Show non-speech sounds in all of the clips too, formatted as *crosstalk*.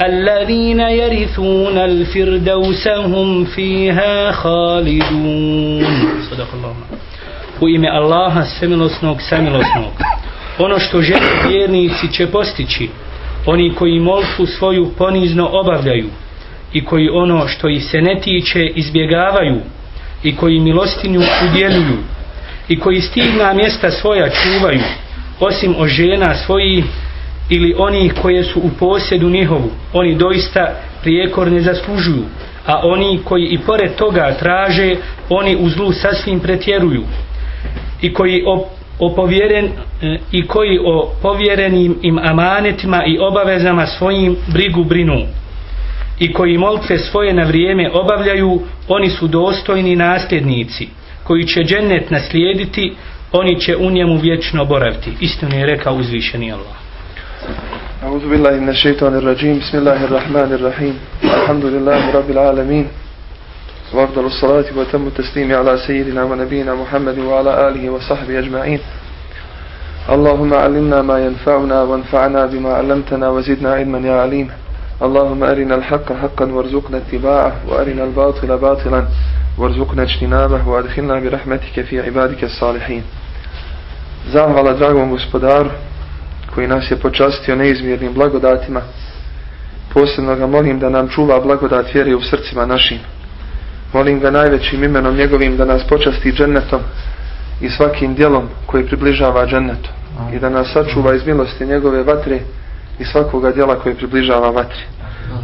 الذين يرثون الفردوس هم فيها خالدون صدق الله U ime Allaha semilosnog, samilosnog. Ono što žele vjernici će postići, oni koji molku svoju ponizno obavljaju i koji ono što ih se ne tiče izbjegavaju i koji milostinju udjeljuju i koji stigna mjesta svoja čuvaju osim o žena svojih ili onih koje su u posjedu njihovu oni doista prijekor ne zaslužuju a oni koji i pored toga traže oni u zlu sasvim pretjeruju. I koji o, o povjeren, i koji o povjerenim im amanetima i obavezama svojim brigu brinu. I koji molitve svoje na vrijeme obavljaju oni su dostojni nasljednici koji će džennet naslijediti oni će u njemu vječno boraviti. Istinu je rekao uzvišeni Allah أعوذ بالله من الشيطان الرجيم. بسم الله الرحمن الرحيم. الحمد لله رب العالمين. وأفضل الصلاة وتم التسليم على سيدنا ونبينا محمد وعلى آله وصحبه أجمعين. اللهم علمنا ما ينفعنا وانفعنا بما علمتنا وزدنا علما يا عليم. اللهم أرنا الحق حقا وارزقنا اتباعه وأرنا الباطل باطلا وارزقنا اجتنابه وأدخلنا برحمتك في عبادك الصالحين. Zahvala dragom gospodaru koji nas je počastio neizmjernim blagodatima. Posebno ga molim da nam čuva blagodat vjere u srcima našim. Molim ga najvećim imenom njegovim da nas počasti džennetom i svakim djelom koji približava džennetu. I da nas sačuva iz milosti njegove vatre i svakoga djela koji približava vatri.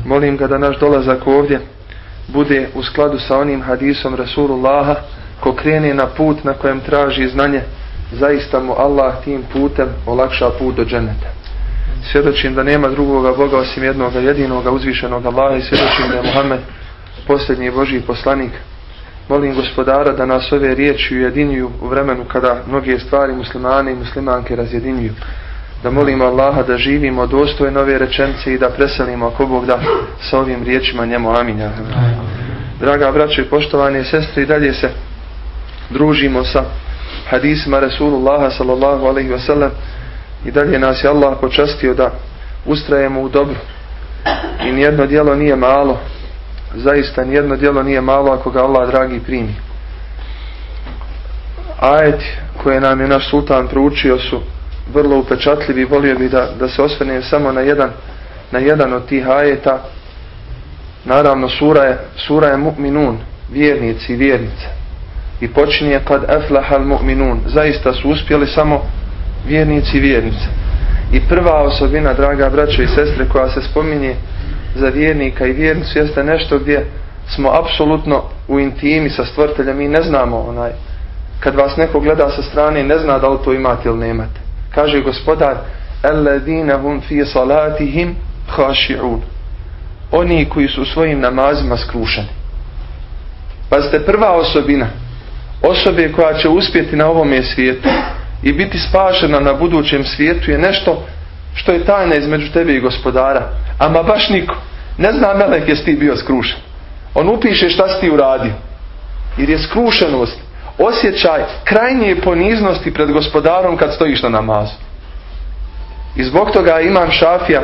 Molim ga da naš dolazak ovdje bude u skladu sa onim hadisom Rasulullaha ko krene na put na kojem traži znanje zaista mu Allah tim putem olakša put do dženeta. Svjedočim da nema drugoga Boga osim jednoga jedinoga uzvišenog Allaha i svjedočim da je Muhammed posljednji Božji poslanik. Molim gospodara da nas ove riječi ujedinjuju u vremenu kada mnoge stvari muslimane i muslimanke razjedinjuju. Da molimo Allaha da živimo dostojno ove rečence i da preselimo ako Bog da sa ovim riječima njemu aminja. Draga braćo i poštovane sestre i dalje se družimo sa hadisima Rasulullaha sallallahu alaihi wa sallam. I dalje nas je Allah počastio da ustrajemo u dobru. I nijedno djelo nije malo. Zaista nijedno djelo nije malo ako ga Allah dragi primi. Ajet koje nam je naš sultan proučio su vrlo upečatljivi. Volio bi da, da se osvrnem samo na jedan na jedan od tih ajeta. Naravno sura je sura je mu'minun vjernici i vjernice i počinje kad aflahal mu'minun zaista su uspjeli samo vjernici i vjernice. I prva osobina draga braćo i sestre koja se spominje za vjernika i vjernicu jeste nešto gdje smo apsolutno u intimi sa stvrteljem i ne znamo onaj kad vas neko gleda sa strane ne zna da li to imate ili nemate. Kaže gospodar alladine hum fi salatihim khashi'un. Oni koji su svojim namazima skrušeni. Pa ste prva osobina osobe koja će uspjeti na ovome svijetu i biti spašena na budućem svijetu je nešto što je tajna između tebe i gospodara. Ama baš niko. Ne zna melek jesi ti bio skrušen. On upiše šta si ti uradio. Jer je skrušenost osjećaj krajnje poniznosti pred gospodarom kad stojiš na namazu. I zbog toga imam šafija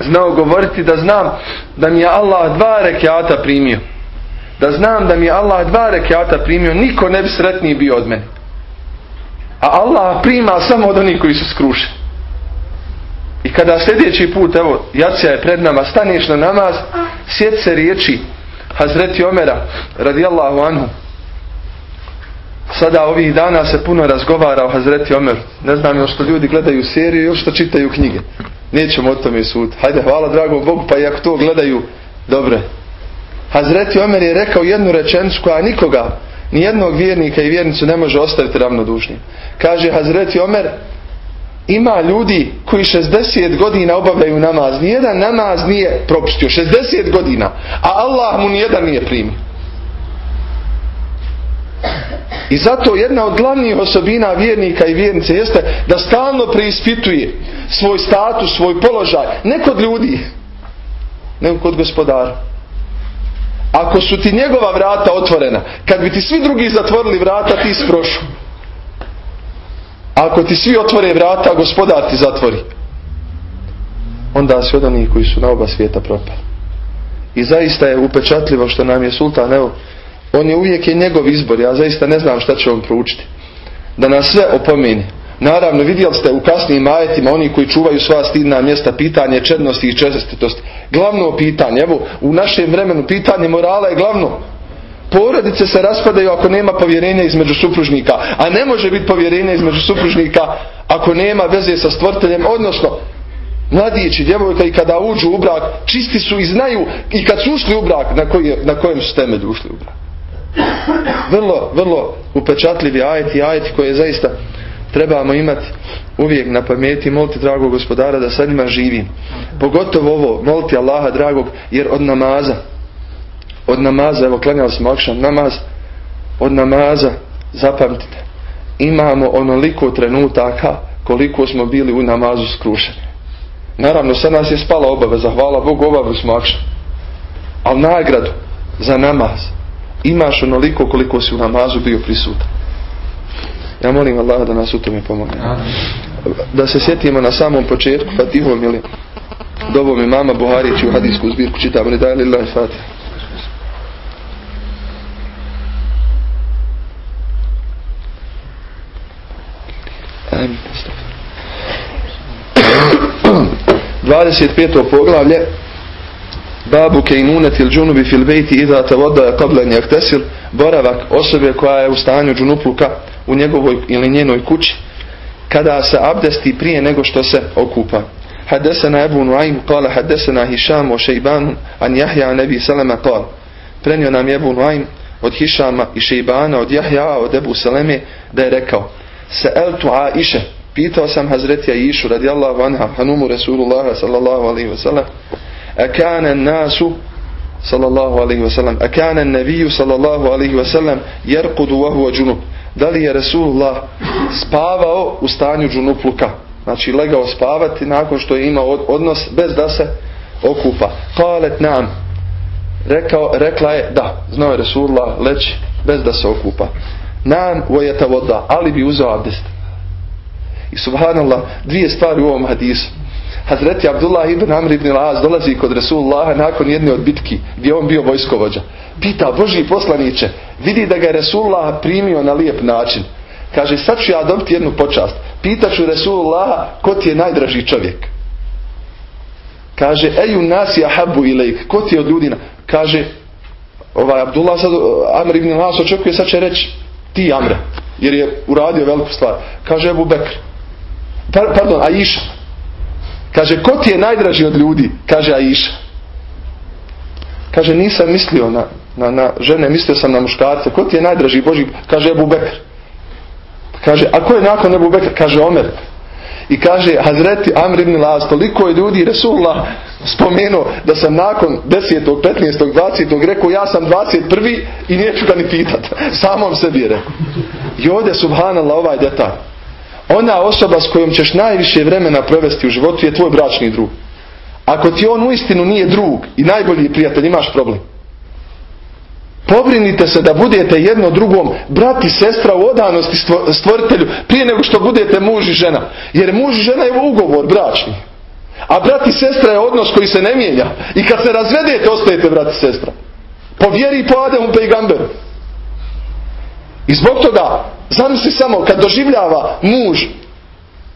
znao govoriti da znam da mi je Allah dva rekiata primio da znam da mi je Allah dva rekiata primio, niko ne bi sretniji bio od mene. A Allah prima samo od onih koji su skrušeni. I kada sljedeći put, evo, jacija je pred nama, staneš na namaz, sjeti se riječi Hazreti Omera, radijallahu anhu, Sada ovih dana se puno razgovara o Hazreti Omer. Ne znam još što ljudi gledaju seriju još što čitaju knjige. Nećemo o tome sud. Hajde, hvala dragom Bogu, pa i ako to gledaju, dobre. Hazreti Omer je rekao jednu rečenicu koja nikoga, ni jednog vjernika i vjernicu ne može ostaviti ravnodušnim. Kaže Hazreti Omer, ima ljudi koji 60 godina obavljaju namaz. Nijedan namaz nije propustio. 60 godina. A Allah mu nijedan nije primio. I zato jedna od glavnih osobina vjernika i vjernice jeste da stalno preispituje svoj status, svoj položaj. Ne kod ljudi, nego kod gospodara. Ako su ti njegova vrata otvorena, kad bi ti svi drugi zatvorili vrata, ti si Ako ti svi otvore vrata, gospodar ti zatvori. Onda si od onih koji su na oba svijeta propali. I zaista je upečatljivo što nam je sultan, evo, on je uvijek je njegov izbor, ja zaista ne znam šta će on proučiti. Da nas sve opomeni. Naravno, vidjeli ste u kasnijim majetima oni koji čuvaju sva stidna mjesta pitanje čednosti i čestitosti. Glavno pitanje, evo, u našem vremenu pitanje morala je glavno. Porodice se raspadaju ako nema povjerenja između supružnika, a ne može biti povjerenja između supružnika ako nema veze sa stvrteljem, odnosno mladići, djevojka i kada uđu u brak, čisti su i znaju i kad su ušli u brak na, koji, na kojem su temelju ušli u brak. Vrlo, vrlo upečatljivi ajeti, ajeti koje zaista trebamo imati uvijek na pameti moliti dragog gospodara da sa njima živim. Pogotovo ovo, moliti Allaha dragog, jer od namaza, od namaza, evo klanjali smo akšan namaz, od namaza, zapamtite, imamo onoliko trenutaka koliko smo bili u namazu skrušeni. Naravno, sa nas je spala obaveza, hvala Bogu, obavu smo akšan. Ali nagradu za namaz imaš onoliko koliko si u namazu bio prisutan. Ja molim Allah da nas u tome pomogne. Da se sjetimo na samom početku Fatihom ili dovom imama Buharić u hadijsku zbirku čitamo ne daj lillahi Fatih. Amin. *coughs* 25. poglavlje Babu kejnunetil džunubi fil bejti iza te vodaje kablen jehtasil. Boravak osobe koja je u stanju džunupluka u njegovoj ili njenoj kući kada se abdesti prije nego što se okupa. Hadesana Ebu Nuaim kala hadesana Hišam o Šeibanu an Jahja an Ebi Salama kala. Prenio nam Ebu Nuaim od Hišama i Šeibana od Jahja od Ebu Saleme da je rekao Se el tu Aisha. Pitao sam Hazretja Išu radijallahu anha hanumu Resulullaha sallallahu alaihi wasallam akane nasu sallallahu alaihi wasallam akane nabiju sallallahu alaihi wasallam jerkudu vahuva džunup da li je Resulullah spavao u stanju džunupluka znači legao spavati nakon što je imao odnos bez da se okupa. Kalet nam Rekao, rekla je da znao je Resulullah leći bez da se okupa. Nam vojeta voda ali bi uzao abdest. I subhanallah dvije stvari u ovom hadisu. Hazreti Abdullah ibn Amr ibn Laz dolazi kod Resulullaha nakon jedne od bitki gdje on bio vojskovođa. Pita Boži poslaniće, vidi da ga je Resulullah primio na lijep način. Kaže, sad ću ja dobiti jednu počast. Pitaću Resulullaha, ko ti je najdraži čovjek? Kaže, eju nasi ahabu ilajk, ko ti je od ljudina? Kaže, ovaj Abdullah sad, Amr ibn Laz očekuje, sad će reći, ti Amre, jer je uradio veliku stvar. Kaže, Ebu Bekr. Pardon, Aisha. Kaže, ko ti je najdraži od ljudi? Kaže Aisha. Kaže, nisam mislio na, na, na žene, mislio sam na muškarce. Ko ti je najdraži Boži? Kaže Ebu Bekr. Kaže, a ko je nakon Ebu Bekr? Kaže Omer. I kaže Hazreti Amr ibn Laz, toliko je ljudi Resulullah spomenuo da sam nakon 10. 15. 20. rekao ja sam 21. i neću ga ni pitat. Samom sebi je rekao. I ovdje subhanallah ovaj detalj. Ona osoba s kojom ćeš najviše vremena provesti u životu je tvoj bračni drug. Ako ti on uistinu nije drug i najbolji prijatelj, imaš problem. Pobrinite se da budete jedno drugom brat i sestra u odanosti stvoritelju prije nego što budete muž i žena. Jer muž i žena je ugovor bračni. A brat i sestra je odnos koji se ne mijenja. I kad se razvedete, ostajete brat i sestra. Po vjeri i po Ademu Pejgamberu. I zbog toga Zamisli samo kad doživljava muž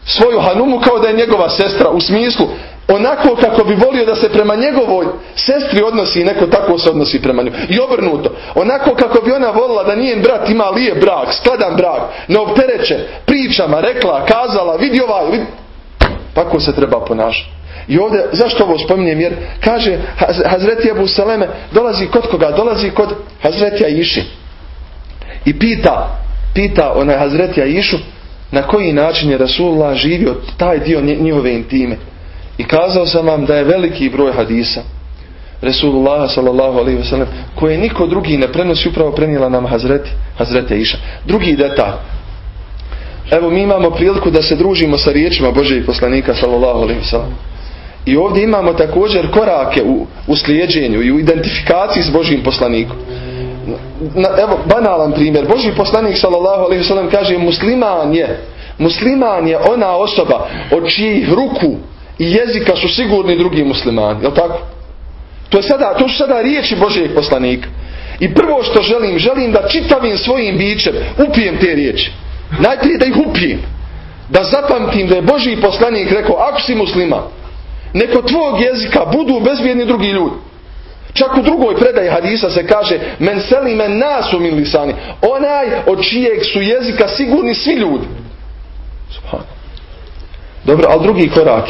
svoju hanumu kao da je njegova sestra u smislu onako kako bi volio da se prema njegovoj sestri odnosi i neko tako se odnosi prema njoj. I obrnuto. Onako kako bi ona volila da njen brat ima lijep brak, skladan brak, ne optereće pričama, rekla, kazala, vidi ovaj, vidi. Tako se treba ponašati. I ovdje, zašto ovo spominjem? Jer kaže Hazreti Abu Saleme, dolazi kod koga? Dolazi kod Hazretija Iši. I pita, pita onaj Hazretija Išu, na koji način je Rasulullah živio taj dio njihove intime. I kazao sam vam da je veliki broj hadisa Resulullah sallallahu alaihi wasallam koje niko drugi ne prenosi upravo prenijela nam Hazreti, Hazreti Iša. Drugi detalj. Evo mi imamo priliku da se družimo sa riječima Božeg poslanika sallallahu alaihi wasallam. I ovdje imamo također korake u, u slijedženju i u identifikaciji s Božim poslanikom. Evo, banalan primjer. Boži poslanik sallallahu alaihi wasallam kaže musliman je musliman je ona osoba od čijih ruku i jezika su sigurni drugi muslimani. Jel tako? To, je sada, to su sada riječi Božijeg poslanika. I prvo što želim, želim da čitavim svojim bićem upijem te riječi. Najprije da ih upijem. Da zapamtim da je Božiji poslanik rekao, ako si musliman, neko tvojeg jezika budu bezbjedni drugi ljudi. Čak u drugoj predaji hadisa se kaže men seli men nasu min lisani. Onaj od čijeg su jezika sigurni svi ljudi. Dobro, ali drugi korak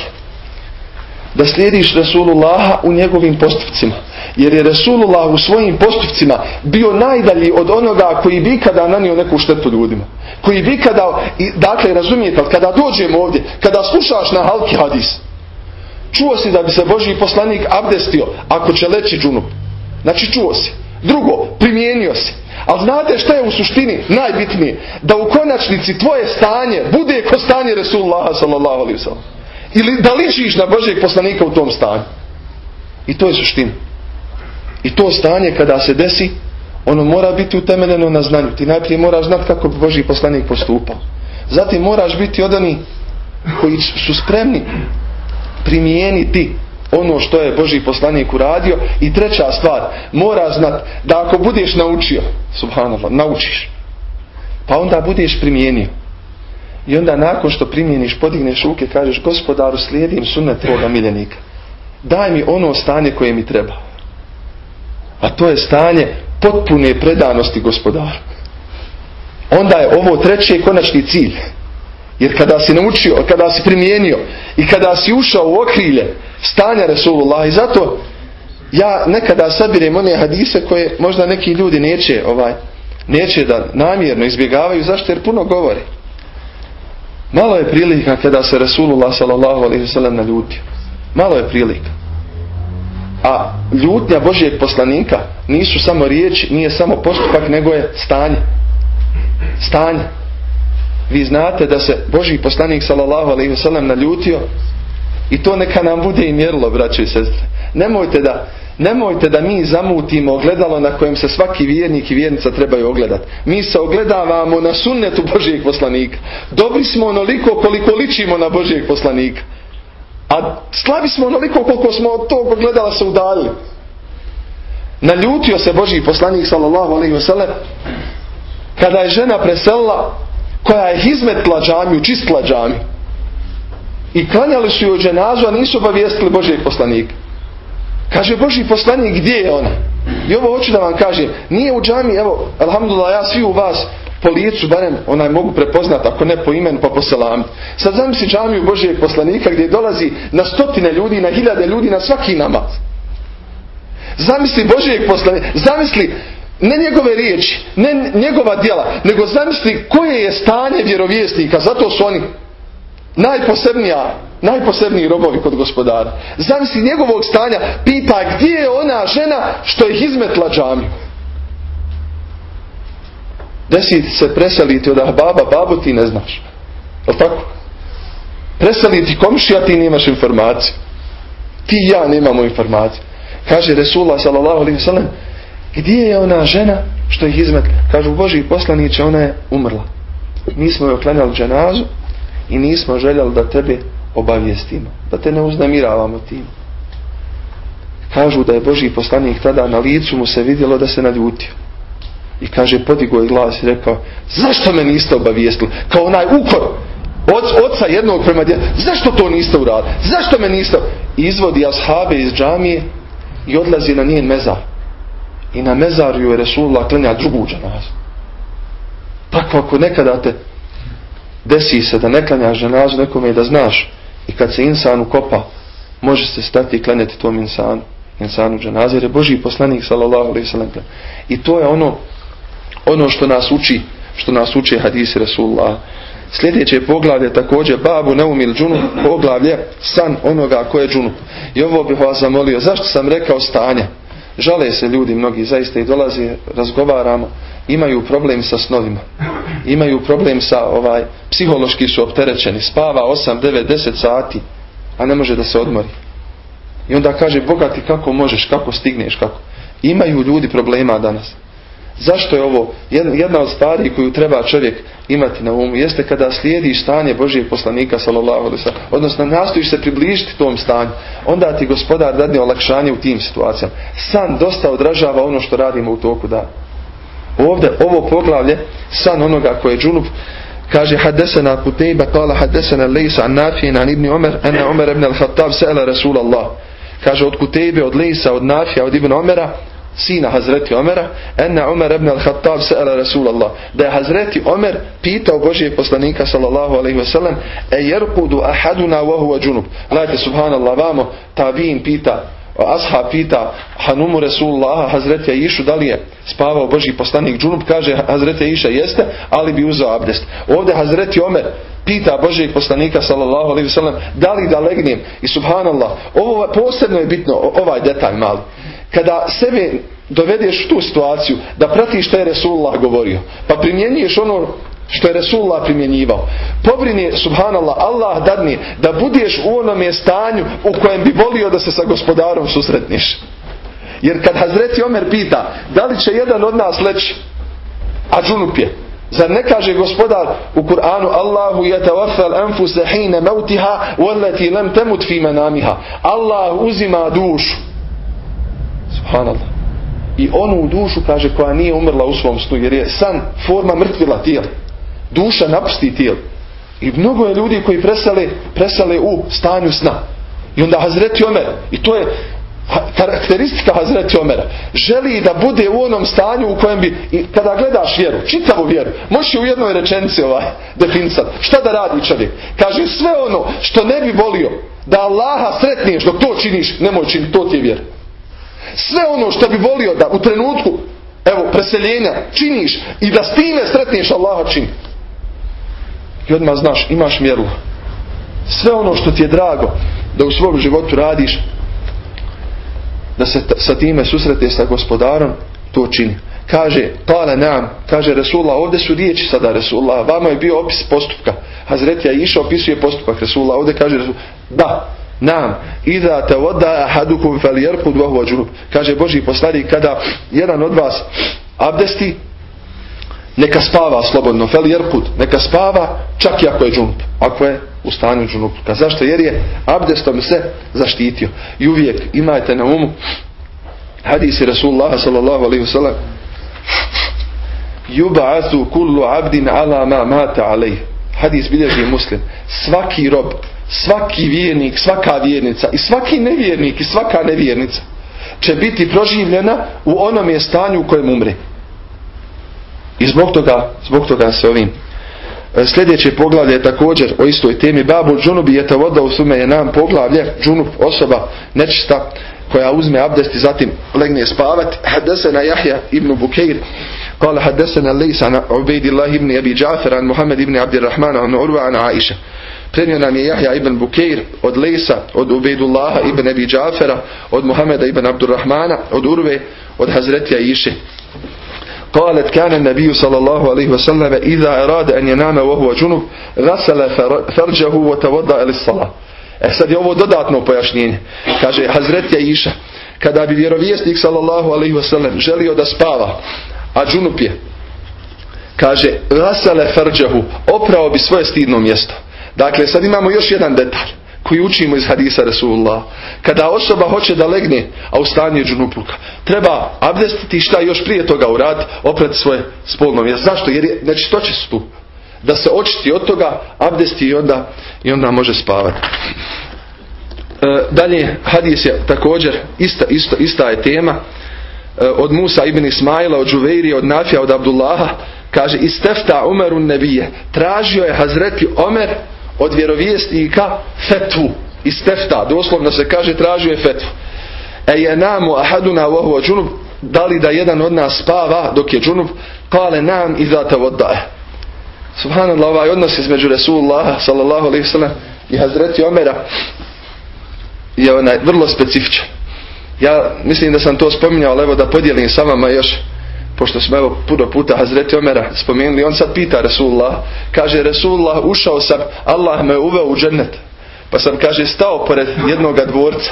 da slijediš Resulullaha u njegovim postupcima. Jer je Resulullah u svojim postupcima bio najdalji od onoga koji bi kada nanio neku štetu ljudima. Koji bi kada, dakle razumijete, kada dođemo ovdje, kada slušaš na halki hadis, čuo si da bi se Boži poslanik abdestio ako će leći džunup. Znači čuo si. Drugo, primijenio si. Ali znate što je u suštini najbitnije? Da u konačnici tvoje stanje bude ko stanje Resulullaha sallallahu alaihi sallam. Ili da ličiš na Božeg poslanika u tom stanju. I to je suština. I to stanje kada se desi, ono mora biti utemeljeno na znanju. Ti najprije moraš znati kako bi Boži poslanik postupao. Zatim moraš biti od onih koji su spremni primijeniti ono što je Boži poslanik uradio. I treća stvar, mora znati da ako budeš naučio, subhanallah, naučiš, pa onda budeš primijenio. I onda nakon što primjeniš, podigneš ruke, kažeš gospodaru slijedim sunet tvoga miljenika. Daj mi ono stanje koje mi treba. A to je stanje potpune predanosti gospodaru. Onda je ovo treći konačni cilj. Jer kada si naučio, kada si primijenio i kada si ušao u okrilje stanja Resulullah i zato ja nekada sabirem one hadise koje možda neki ljudi neće ovaj neće da namjerno izbjegavaju zašto jer puno govori. Malo je prilika kada se Resulullah sallallahu alaihi sallam naljutio. Malo je prilika. A ljutnja Božijeg poslanika nisu samo riječi, nije samo postupak, nego je stanje. Stanje. Vi znate da se Božji poslanik sallallahu alaihi sallam naljutio i to neka nam bude i mjerilo, braće i sestre. Nemojte da Nemojte da mi zamutimo ogledalo na kojem se svaki vjernik i vjernica trebaju ogledati. Mi se ogledavamo na sunnetu Božijeg poslanika. Dobri smo onoliko koliko ličimo na Božijeg poslanika. A slabi smo onoliko koliko smo od tog ogledala se udalili. Naljutio se Božiji poslanik sallallahu alaihi wasallam kada je žena preselila koja je izmetla džamiju, čistila džamiju. I klanjali su joj dženazu, a nisu obavijestili Božijeg poslanika. Kaže Boži poslanik gdje je ona? I ovo hoću da vam kažem. Nije u džami, evo, alhamdulillah, ja svi u vas po licu, barem onaj mogu prepoznat, ako ne po imenu, pa po selam. Sad zamisli džamiju Božijeg poslanika gdje dolazi na stotine ljudi, na hiljade ljudi, na svaki namaz. Zamisli Božijeg poslanika, zamisli ne njegove riječi, ne njegova djela, nego zamisli koje je stanje vjerovjesnika, zato su oni najposebnija najposebniji robovi kod gospodara. Zamisli njegovog stanja, pita gdje je ona žena što je izmetla džamiju. Desi se preseliti od baba, babu ti ne znaš. Je tako? Preseliti komšija ti nemaš informaciju. Ti ja nemamo informaciju. Kaže Resulullah sallallahu alaihi sallam gdje je ona žena što ih izmetla? Kažu Boži poslaniće ona je umrla. Mi smo joj klanjali dženazu i nismo željeli da tebe obavijestimo. Da te ne uznamiravamo tim. Kažu da je Boži poslanik tada na licu mu se vidjelo da se naljutio. I kaže, podigo je glas i rekao, zašto me niste obavijestili? Kao onaj ukor, Od oca jednog prema djetetu. Zašto to niste uradili? Zašto me niste? Izvodi ashabe iz džamije i odlazi na njen mezar. I na mezarju je Resulullah klenja drugu džanazu. Tako ako nekada te desi se da ne klanjaš džanazu nekome i da znaš i kad se insan ukopa može se stati i klanjati tom insanu insanu džanaze jer je Boži poslanik sallallahu alaihi sallam i to je ono ono što nas uči što nas uči hadisi Rasulullah. Sljedeće poglavlje također babu neumil džunup poglavlje san onoga ko je džunup i ovo bih vas zamolio zašto sam rekao stanje žale se ljudi mnogi zaista i dolazi razgovaramo imaju problem sa snovima. Imaju problem sa ovaj psihološki su opterećeni. Spava 8, 9, 10 sati a ne može da se odmori. I onda kaže bogati kako možeš kako stigneš kako? Imaju ljudi problema danas Zašto je ovo jedna od stvari koju treba čovjek imati na umu? Jeste kada slijediš stanje Božijeg poslanika sallallahu odnosno nastojiš se približiti tom stanju, onda ti gospodar dadne olakšanje u tim situacijama. San dosta odražava ono što radimo u toku da. Ovdje ovo poglavlje san onoga koje je džunup kaže hadesena Kutejba kala hadesena Lejsa an Nafijin an ibn Omer ena Omer ibn al-Hattab se'ela Rasulallah kaže od Kutejbe, od Lejsa, od Nafija, od ibn Omera sina Hazreti Omera, enna Omer ibn al-Khattab sa'ala Rasulallah, da je Hazreti Omer pitao Božijeg poslanika sallallahu alaihi wasallam, e jerkudu ahaduna wa huwa džunub. Gledajte, subhanallah, vamo, tabin pita, ashab pita Hanumu Rasulullah, Hazreti Išu, da li je spavao Božji poslanik džunub, kaže Hazreti Iša jeste, ali bi uzeo abdest. Ovdje Hazreti Omer pita Božijeg poslanika sallallahu alaihi wasallam, da li da legnem i subhanallah, ovo posebno je bitno, ovaj detalj mali kada sebe dovedeš u tu situaciju da pratiš što je Resulullah govorio pa primjenjuješ ono što je Resulullah primjenjivao. Pobrini subhanallah Allah dadni da budeš u onome stanju u kojem bi volio da se sa gospodarom susretniš. Jer kad Hazreti Omer pita da li će jedan od nas leći? A džunup je. Zar ne kaže gospodar u Kur'anu Allahu yatawaffal anfusa hina mautiha wallati lam tamut fi manamiha. Allah uzima dušu Subhanallah. I onu dušu, kaže, koja nije umrla u svom snu, jer je san forma mrtvila tijela. Duša napusti tijelo. I mnogo je ljudi koji presale, presale u stanju sna. I onda Hazreti Omer, i to je karakteristika Hazreti Omera, želi da bude u onom stanju u kojem bi, i kada gledaš vjeru, čitavu vjeru, možeš u jednoj rečenici ovaj definisat. Šta da radi čovjek? Kaže sve ono što ne bi volio da Allaha sretniješ dok to činiš, nemoj činiti, to ti je vjera. Sve ono što bi volio da u trenutku evo preseljenja činiš i da s time sretneš Allaha čini. I odmah znaš, imaš mjeru. Sve ono što ti je drago da u svom životu radiš da se sa time susrete sa gospodarom, to čini. Kaže, tale nam, kaže Resulullah, ovdje su riječi sada Resulullah, vama je bio opis postupka. Hazretija išao, opisuje postupak Resulullah, ovdje kaže Resulullah, da, Nam, idha te voda ahadukum fel jerkud džunub. Kaže Boži poslanik kada jedan od vas abdesti, neka spava slobodno, fel jerkud, neka spava čak i ako je džunub, ako je u stanju džunubka. Zašto? Jer je abdestom se zaštitio. I uvijek imajte na umu hadisi Rasulullah sallallahu alaihi wasallam yub'athu kullu 'abdin 'ala ma mata alayhi. Hadis bilježi muslim. Svaki rob svaki vjernik, svaka vjernica i svaki nevjernik i svaka nevjernica će biti proživljena u onom je stanju u kojem umre. I zbog toga, zbog toga se ovim e, sljedeće poglavlje je također o istoj temi babu džunubi je ta voda u sume je nam poglavlje džunub osoba nečista koja uzme abdest i zatim legne spavati hadesena Jahja ibn Bukeir قال حدثنا ليس عن عبيد الله بن أبي جعفر عن محمد بن عبد الرحمن عن عروة عن عائشة Prenio nam je Jahja ibn Bukeir od Lejsa, od Ubejdullaha ibn Abi Džafera, od Muhameda ibn Abdurrahmana, od Urve, od Hazretija Iše. قالت كان النبي صلى الله عليه وسلم إذا أراد أن ينام وهو جنب غسل فرجه وتوضأ للصلاة E sad je ovo dodatno pojašnjenje. Kaže Hazretja Iša, kada bi vjerovjesnik sallallahu alaihi wasallam želio da spava, a džunup je, kaže, rasale farđahu, oprao bi svoje stidno mjesto. Dakle, sad imamo još jedan detalj koji učimo iz hadisa Rasulullah. Kada osoba hoće da legne, a u stanju je džunupluka, treba abdestiti šta još prije toga uraditi, oprati svoje spolno mjesto. Zašto? Jer je, znači, to će su tu. da se očiti od toga, abdesti i onda, i onda može spavati. E, dalje, hadis je također ista, isto, ista je tema e, od Musa ibn Ismaila, od Žuveirija, od Nafija, od Abdullaha kaže istefta Umeru nebije tražio je Hazreti Omer od vjerovjesnika fetvu istefta, doslovno se kaže tražio fetvu. E je namu ahaduna vohu džunub da li da jedan od nas spava dok je džunub? Kale nam i zata vodaje subhanallah ovaj odnos između Resulullah sallallahu alaihi sallam i Hazreti Omera je onaj vrlo specifičan. Ja mislim da sam to spominjao ali evo da podijelim sa vama još pošto smo evo puno puta Hazreti Omera spomenuli, on sad pita Resulullah, kaže Resulullah ušao sam, Allah me uveo u džennet, pa sam kaže stao pored jednoga dvorca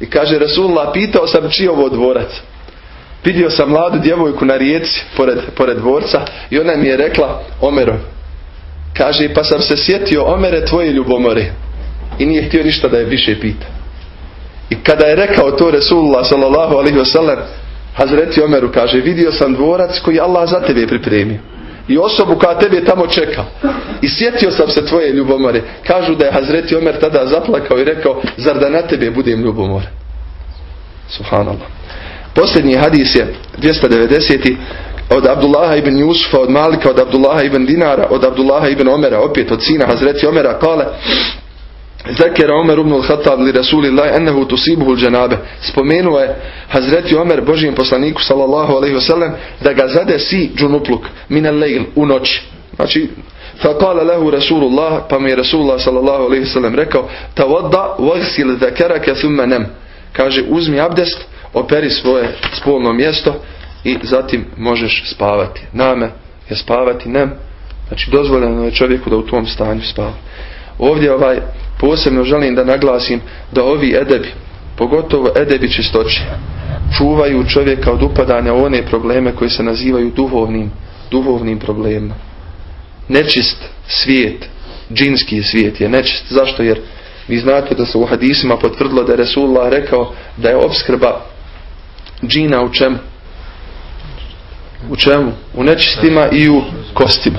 i kaže Resulullah pitao sam čiji ovo dvorac. Vidio sam mladu djevojku na rijeci pored, pored dvorca i ona mi je rekla Omerov. Kaže pa sam se sjetio Omere tvoje ljubomore i nije htio ništa da je više pita. I kada je rekao to Resulullah sallallahu alaihi wasallam Hazreti Omeru kaže, vidio sam dvorac koji Allah za tebe pripremio. I osobu koja tebe tamo čeka. I sjetio sam se tvoje ljubomore. Kažu da je Hazreti Omer tada zaplakao i rekao, zar da na tebe budem ljubomor? Subhanallah. Posljednji hadis je 290. od Abdullaha ibn Jusufa, od Malika, od Abdullaha ibn Dinara, od Abdullaha ibn Omera, opet od sina Hazreti Omera, kale, Zakera Omer ibn al-Khattab li Rasulillahi ennehu tusibuhu al-janabe. Spomenuo je Hazreti Omer Božijem poslaniku sallallahu alaihi wasallam da ga zade si džunupluk min al-lejl u noći. Znači, فقال له رسول الله pa mi je Rasulullah sallallahu alaihi wasallam rekao tawadda wagsil zakaraka thumma nam. Kaže uzmi abdest, operi svoje spolno mjesto i zatim možeš spavati. Name je spavati nem. Znači dozvoljeno je čovjeku da u tom stanju spava. Ovdje ovaj posebno želim da naglasim da ovi edebi, pogotovo edebi čistoće, čuvaju čovjeka od upadanja u one probleme koji se nazivaju duhovnim, duhovnim problemima. Nečist svijet, džinski svijet je nečist. Zašto? Jer vi znate da se u hadisima potvrdilo da je Resulullah rekao da je obskrba džina u čemu? U čemu? U nečistima i u kostima.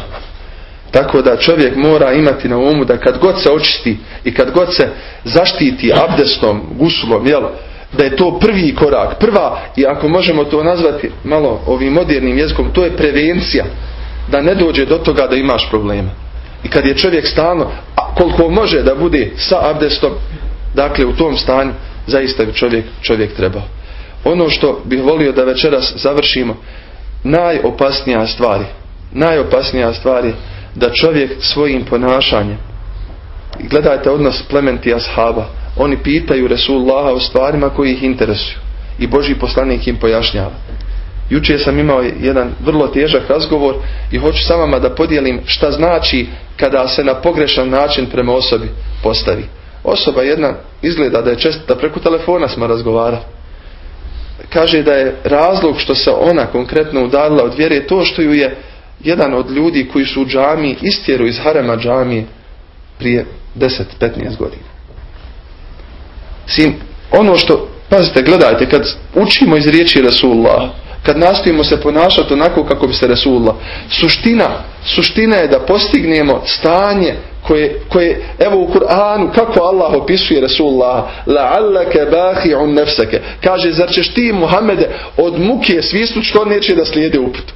Tako da čovjek mora imati na umu da kad god se očisti i kad god se zaštiti abdestom, gusulom, jel, da je to prvi korak, prva, i ako možemo to nazvati malo ovim modernim jezikom, to je prevencija, da ne dođe do toga da imaš problema. I kad je čovjek stalno, koliko može da bude sa abdestom, dakle u tom stanju, zaista bi čovjek, čovjek trebao. Ono što bih volio da večeras završimo, najopasnija stvari, najopasnija stvari da čovjek svojim ponašanjem gledajte odnos plementi ashaba oni pitaju Resulullaha o stvarima koji ih interesuju i Boži poslanik im pojašnjava. Jučer sam imao jedan vrlo težak razgovor i hoću sa vama da podijelim šta znači kada se na pogrešan način prema osobi postavi. Osoba jedna izgleda da je često da preko telefona smo razgovarali. Kaže da je razlog što se ona konkretno udaljila od vjere to što ju je jedan od ljudi koji su u džami istjeru iz harema džamije prije 10-15 godina. Sim, ono što, pazite, gledajte, kad učimo iz riječi Rasulullah, kad nastojimo se ponašati onako kako bi se Rasulullah, suština, suština je da postignemo stanje koje, koje evo u Kur'anu, kako Allah opisuje Rasulullah, la'allake bahi'un nefseke, kaže, zar ćeš ti Muhammede od muke svisnut što neće da slijede uputu?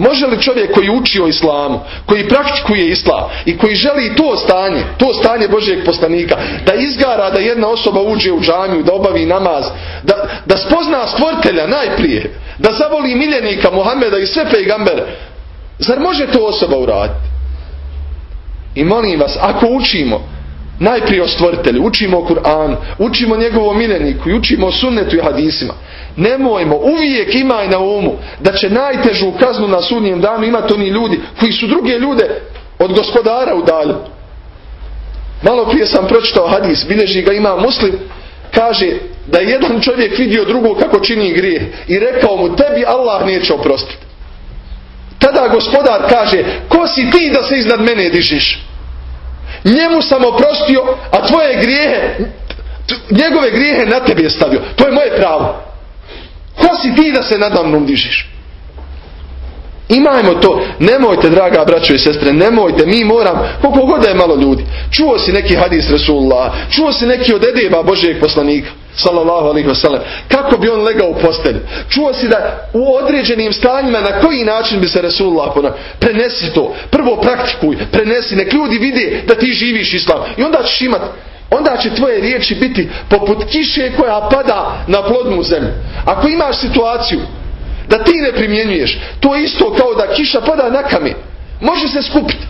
Može li čovjek koji uči o islamu, koji praktikuje islam i koji želi to stanje, to stanje Božijeg poslanika, da izgara da jedna osoba uđe u džamiju, da obavi namaz, da, da spozna stvoritelja najprije, da zavoli miljenika Muhameda i sve pejgambere, zar može to osoba uraditi? I molim vas, ako učimo najprije o stvoritelju, učimo o Kur'anu, učimo njegovom miljeniku i učimo o sunnetu i hadisima, nemojmo, uvijek imaj na umu da će najtežu kaznu na sudnjem danu imati oni ljudi koji su druge ljude od gospodara udalju. Malo prije sam pročitao hadis, bilježi ga ima muslim, kaže da je jedan čovjek vidio drugog kako čini grije i rekao mu tebi Allah neće oprostiti. Tada gospodar kaže, ko si ti da se iznad mene dižiš? Njemu sam oprostio, a tvoje grijehe, njegove grijehe na tebi je stavio. To je moje pravo. Ko si ti da se nadamnom dižiš? Imajmo to, nemojte draga braćo i sestre, nemojte, mi moram, koliko god je malo ljudi. Čuo si neki hadis Rasulullah, čuo si neki od edeba Božijeg poslanika, sallallahu alaihi wasallam, kako bi on legao u postelju. Čuo si da u određenim stanjima na koji način bi se Rasulullah ponavljao. Prenesi to, prvo praktikuj, prenesi, nek ljudi vide da ti živiš islam. I onda ćeš imat onda će tvoje riječi biti poput kiše koja pada na plodnu zemlju. Ako imaš situaciju da ti ne primjenjuješ, to je isto kao da kiša pada na kamen. Može se skupiti.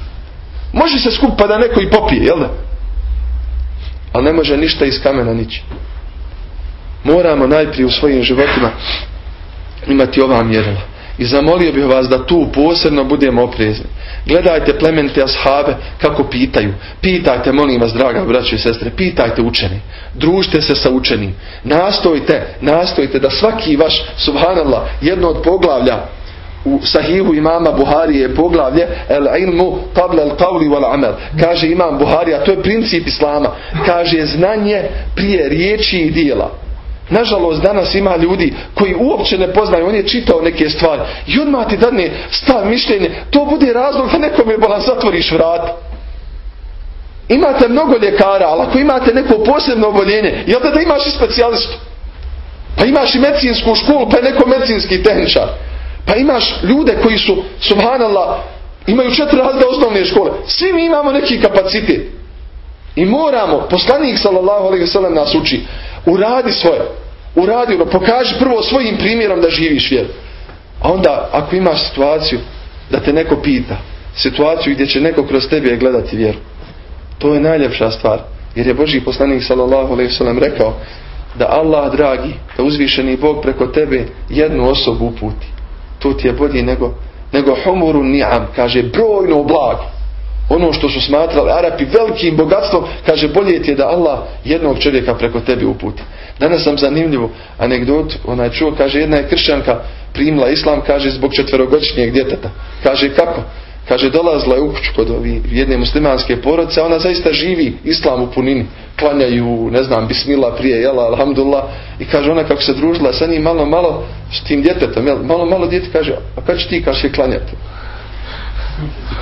Može se skupiti pa da neko i popije, jel da? Ali ne može ništa iz kamena nići. Moramo najprije u svojim životima imati ova mjerila. I zamolio bih vas da tu posebno budemo oprezni. Gledajte plemente ashabe kako pitaju. Pitajte, molim vas, draga braćo i sestre, pitajte učeni. Družite se sa učenim. Nastojte, nastojte da svaki vaš, subhanallah, jedno od poglavlja u sahihu imama Buhari je poglavlje el ilmu qabla al qawli wal amal kaže imam Buhari a to je princip islama kaže znanje prije riječi i dijela Nažalost, danas ima ljudi koji uopće ne poznaju, on je čitao neke stvari i odmah ti dadne stav mišljenje, to bude razlog da nekome bolan zatvoriš vrat. Imate mnogo ljekara, ali ako imate neko posebno oboljenje, jel da da imaš i specijalistu? Pa imaš i medicinsku školu, pa je neko medicinski tehničar. Pa imaš ljude koji su, subhanallah, imaju četiri različite osnovne škole. Svi mi imamo neki kapacitet. I moramo, poslanik sallallahu alaihi nas uči, uradi svoje. Uradi pokaži prvo svojim primjerom da živiš vjeru. A onda, ako imaš situaciju da te neko pita, situaciju gdje će neko kroz tebe gledati vjeru, to je najljepša stvar. Jer je Boži poslanik sallallahu alaihi sallam rekao da Allah dragi, da uzvišeni Bog preko tebe jednu osobu uputi. To ti je bolji nego, nego humuru ni'am, kaže brojno blago ono što su smatrali Arapi velikim bogatstvom, kaže bolje ti je da Allah jednog čovjeka preko tebi uputi. Danas sam zanimljivu anegdotu, ona je čuo, kaže jedna je kršćanka primila islam, kaže zbog četverogodišnjeg djeteta. Kaže kako? Kaže dolazila je u kuću kod ovi jedne muslimanske porodice, ona zaista živi islam u punini. Klanjaju, ne znam, bismila prije, jela, alhamdulillah. I kaže ona kako se družila sa njim malo, malo s tim djetetom, jel, malo, malo djete kaže, a kad će ti, kaže, klanjati?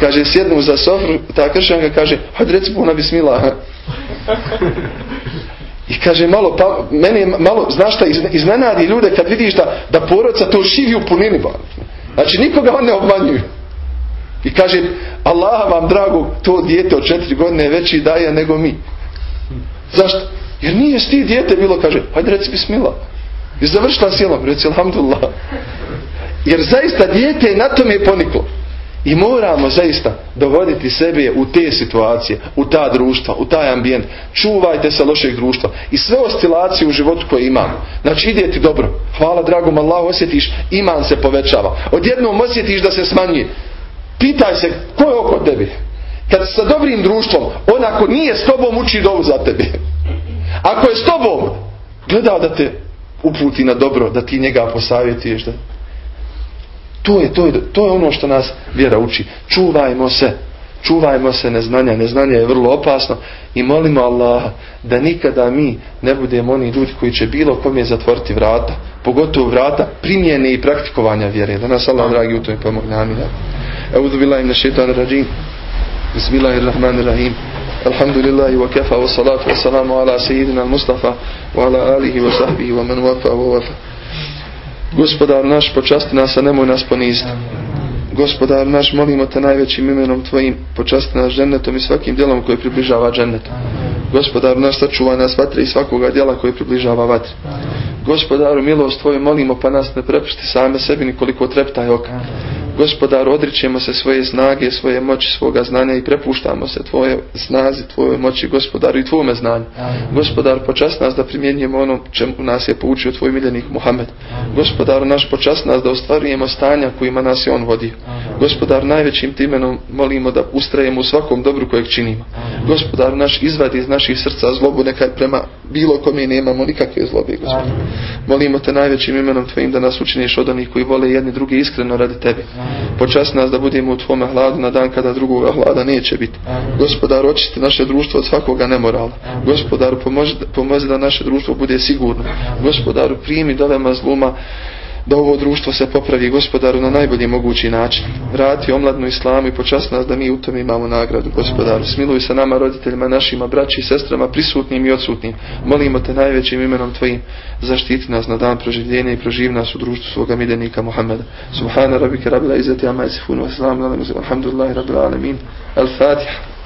Kaže sjednu za sofru, ta kršćanka kaže, hajde reci puna bismila. I kaže malo, pa, meni je malo, znaš šta, iznenadi ljude kad vidiš da, da porodca to živi u punini. Znači nikoga on ne obmanjuju. I kaže, Allah vam drago, to dijete od četiri godine veći daje nego mi. Zašto? Jer nije sti dijete bilo, kaže, hajde reci bismila. I završila sjelom, reci alhamdulillah. Jer zaista dijete je na tome poniklo. I moramo zaista dovoditi sebe u te situacije, u ta društva, u taj ambijent. Čuvajte se lošeg društva. I sve oscilacije u životu koje imamo. Znači ide ti dobro. Hvala dragom Allah osjetiš, iman se povećava. Odjednom osjetiš da se smanjuje. Pitaj se, ko je oko tebi? Kad sa dobrim društvom, on ako nije s tobom uči dovu za tebe. Ako je s tobom, gleda da te uputi na dobro, da ti njega posavjetuješ, da to je, to, je, to je ono što nas vjera uči. Čuvajmo se. Čuvajmo se neznanja. Neznanje je vrlo opasno. I molimo Allah da nikada mi ne budemo oni ljudi koji će bilo kome zatvoriti vrata. Pogotovo vrata primjene i praktikovanja vjere. Da nas Allah dragi u tome pomogne. Amin. Eudhu billahi na šeitan rajim. Bismillahirrahmanirrahim. Alhamdulillahi wa kafa wa salatu wa salamu ala sejidina al-Mustafa wa ala alihi wa sahbihi wa man wafa wa wafa. Gospodar naš, počasti nas, a nemoj nas poniziti. Gospodar naš, molimo te najvećim imenom Tvojim, počasti nas žennetom i svakim djelom koji približava žennetu. Gospodar naš, sačuvaj nas vatre i svakoga djela koji približava vatre. Gospodaru, milost Tvoju molimo, pa nas ne prepušti same sebi nikoliko treptaj oka. Gospodar, odričemo se svoje snage, svoje moći, svoga znanja i prepuštamo se Tvoje snazi, Tvoje moći, Gospodaru i Tvome znanju. Gospodar, počast nas da primjenjujemo ono čemu nas je poučio Tvoj miljenik Muhammed. Gospodar, naš počast nas da ostvarujemo stanja kojima nas je On vodio. Gospodar, najvećim timenom molimo da ustrajemo u svakom dobru kojeg činimo. Gospodar, naš izvadi iz naših srca zlobu, nekaj prema bilo kome nemamo nikakve zlobe, Gospodar. Molimo te najvećim imenom Tvojim da nas učiniš od onih koji vole jedni drugi iskreno radi Tebe. Počast nas da budemo u Tvome hladu na dan kada drugoga hlada neće biti. Gospodar, očisti naše društvo od svakoga nemorala. Gospodar, pomozi, pomozi da naše društvo bude sigurno. Gospodaru, primi dove mazluma da ovo društvo se popravi gospodaru na najbolji mogući način. Rati omladnu islamu i počast nas da mi u tom imamo nagradu gospodaru. Smiluj se nama roditeljima, našima braći i sestrama prisutnim i odsutnim. Molimo te najvećim imenom tvojim. Zaštiti nas na dan proživljenja i proživ nas u društvu svoga miljenika Muhammeda. Subhana rabbika rabbil izati amma yasifun wa salamun ala mursalin. Alhamdulillahi rabbil alamin. Al-Fatiha.